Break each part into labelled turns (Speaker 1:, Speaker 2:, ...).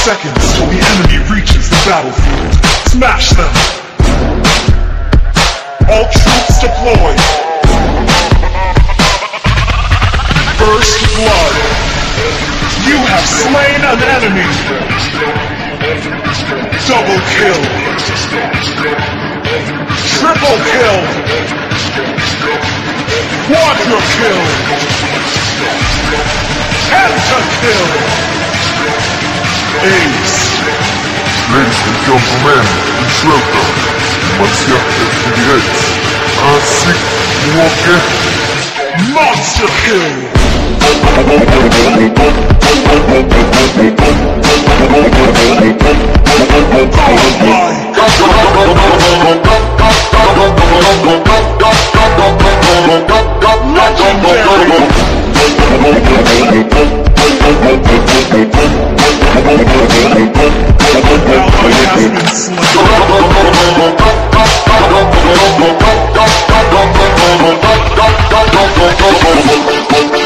Speaker 1: seconds till the enemy reaches the battlefield. Smash them! All troops deployed! First blood! You have slain an enemy! Double kill! Triple kill! Quadra kill! Pentakill! Ace!
Speaker 2: Ladies and gentlemen, it's welcome Marcia FTVX. Ainsi, manquez
Speaker 1: Monster kill! Has been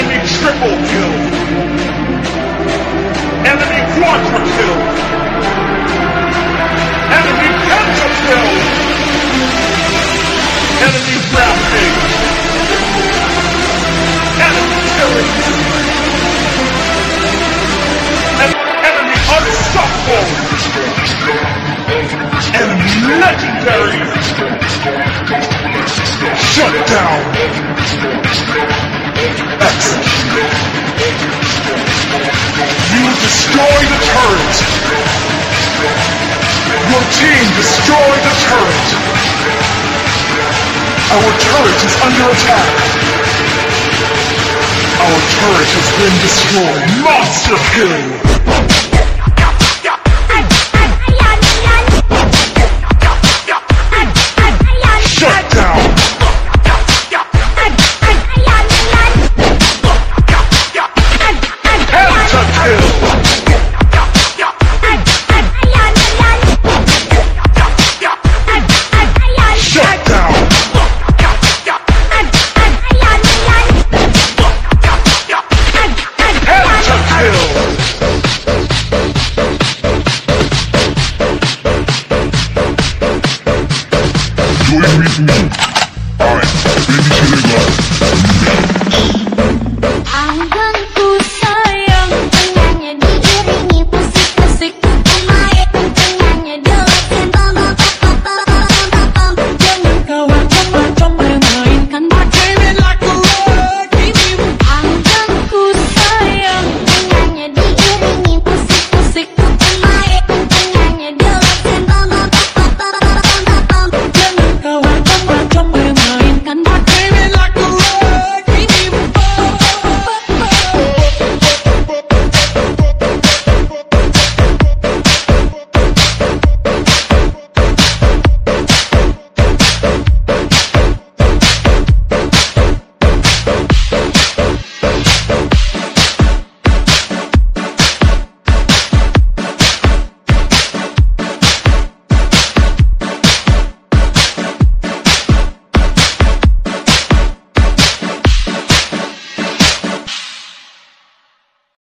Speaker 1: Enemy triple kill! Enemy quadra kill! Enemy pentakill! Enemy rampage! Enemy killing! En- enemy unstoppable! Enemy legendary! Shut down! You destroy the turret! Your team destroyed the turret! Our turret is under attack! Our turret has been destroyed! Monster kill!